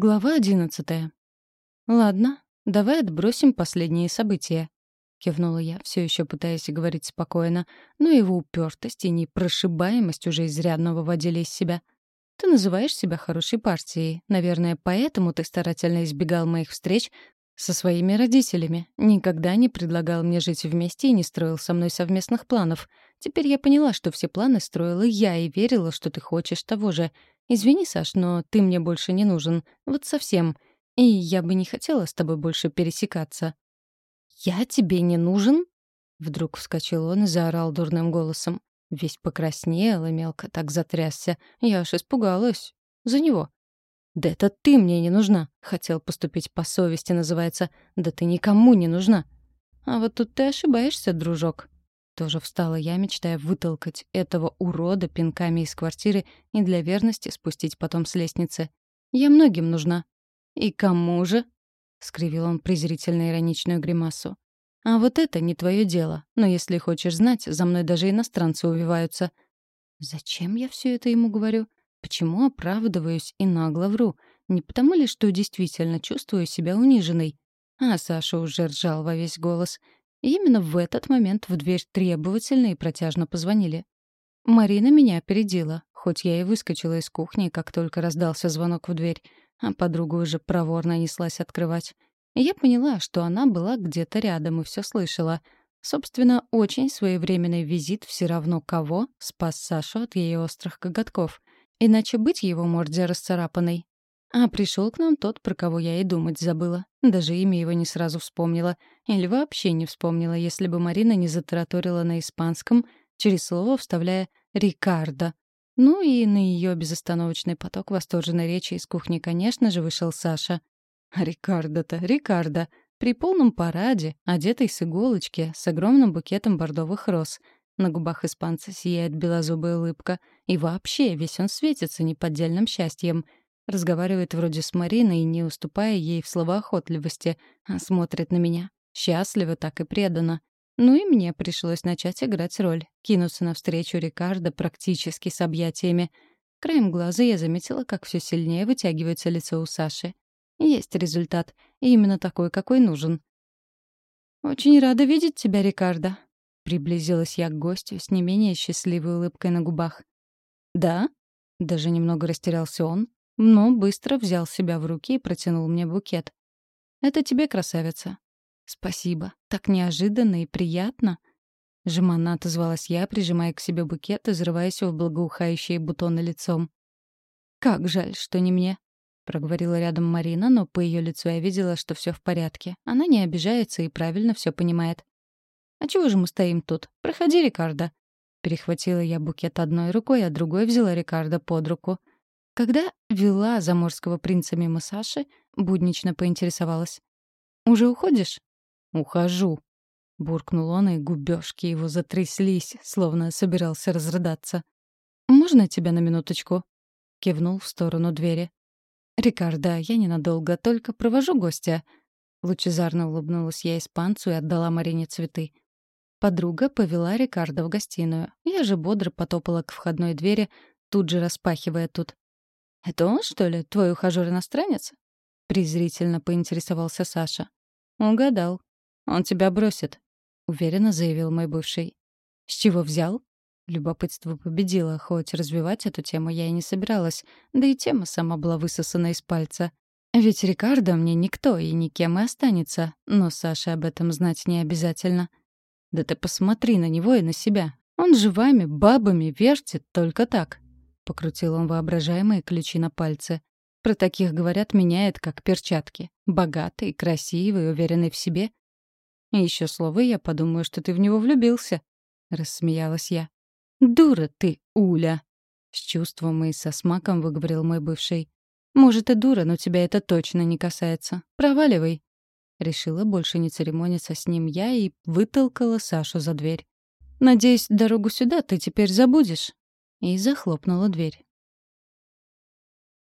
Глава одиннадцатая. «Ладно, давай отбросим последние события», — кивнула я, все еще пытаясь говорить спокойно, но его упертость и непрошибаемость уже изрядно выводили из себя. «Ты называешь себя хорошей партией. Наверное, поэтому ты старательно избегал моих встреч со своими родителями, никогда не предлагал мне жить вместе и не строил со мной совместных планов. Теперь я поняла, что все планы строила я и верила, что ты хочешь того же. Извини, Саш, но ты мне больше не нужен. Вот совсем. И я бы не хотела с тобой больше пересекаться». «Я тебе не нужен?» Вдруг вскочил он и заорал дурным голосом. Весь покраснел и мелко так затрясся. Я аж испугалась. За него. «Да это ты мне не нужна!» Хотел поступить по совести, называется. «Да ты никому не нужна!» «А вот тут ты ошибаешься, дружок!» Тоже встала я, мечтая вытолкать этого урода пинками из квартиры и для верности спустить потом с лестницы. «Я многим нужна». «И кому же?» — скривил он презрительно ироничную гримасу. «А вот это не твое дело. Но если хочешь знать, за мной даже иностранцы увиваются». «Зачем я все это ему говорю? Почему оправдываюсь и нагло вру? Не потому ли, что действительно чувствую себя униженной? А Саша уже ржал во весь голос. И именно в этот момент в дверь требовательно и протяжно позвонили. Марина меня опередила, хоть я и выскочила из кухни, как только раздался звонок в дверь, а подруга уже проворно неслась открывать. Я поняла, что она была где-то рядом и все слышала. Собственно, очень своевременный визит все равно кого спас Сашу от ее острых коготков. Иначе быть его морде расцарапанной. А пришел к нам тот, про кого я и думать забыла. Даже имя его не сразу вспомнила. Или вообще не вспомнила, если бы Марина не затараторила на испанском, через слово вставляя «Рикардо». Ну и на ее безостановочный поток восторженной речи из кухни, конечно же, вышел Саша. Рикардо-то, Рикардо. При полном параде, одетый с иголочки, с огромным букетом бордовых роз — на губах испанца сияет белозубая улыбка. И вообще, весь он светится неподдельным счастьем. Разговаривает вроде с Мариной, не уступая ей в словоохотливости, а смотрит на меня. Счастливо так и преданно. Ну и мне пришлось начать играть роль, кинуться навстречу Рикардо практически с объятиями. Краем глаза я заметила, как все сильнее вытягивается лицо у Саши. Есть результат, и именно такой, какой нужен. «Очень рада видеть тебя, Рикардо», Приблизилась я к гостю с не менее счастливой улыбкой на губах. «Да?» — даже немного растерялся он, но быстро взял себя в руки и протянул мне букет. «Это тебе, красавица». «Спасибо. Так неожиданно и приятно». Жеманно отозвалась я, прижимая к себе букет и взрываясь в благоухающие бутоны лицом. «Как жаль, что не мне», — проговорила рядом Марина, но по ее лицу я видела, что все в порядке. Она не обижается и правильно все понимает. «А чего же мы стоим тут? Проходи, Рикардо». Перехватила я букет одной рукой, а другой взяла Рикардо под руку. Когда вела заморского принца мимо Саши, буднично поинтересовалась. «Уже уходишь?» «Ухожу», — буркнул он, и губёшки его затряслись, словно собирался разрыдаться. «Можно тебя на минуточку?» — кивнул в сторону двери. «Рикардо, я ненадолго, только провожу гостя». Лучезарно улыбнулась я испанцу и отдала Марине цветы. Подруга повела Рикардо в гостиную. Я же бодро потопала к входной двери, тут же распахивая тут. «Это он, что ли, твой ухажёр-иностранец?» Презрительно поинтересовался Саша. «Угадал. Он тебя бросит», — уверенно заявил мой бывший. «С чего взял?» Любопытство победило, хоть развивать эту тему я и не собиралась, да и тема сама была высосана из пальца. Ведь Рикардо мне никто и никем и останется, но Саше об этом знать не обязательно. Да ты посмотри на него и на себя. Он же вами, бабами, вертит только так. Покрутил он воображаемые ключи на пальце. Про таких, говорят, меняет как перчатки. Богатый, красивый, уверенный в себе. Еще слово, я подумаю, что ты в него влюбился. Рассмеялась я. «Дура ты, Уля!» С чувством и со смаком выговорил мой бывший. «Может, и дура, но тебя это точно не касается. Проваливай». Решила больше не церемониться с ним я и вытолкала Сашу за дверь. «Надеюсь, дорогу сюда ты теперь забудешь?» И захлопнула дверь.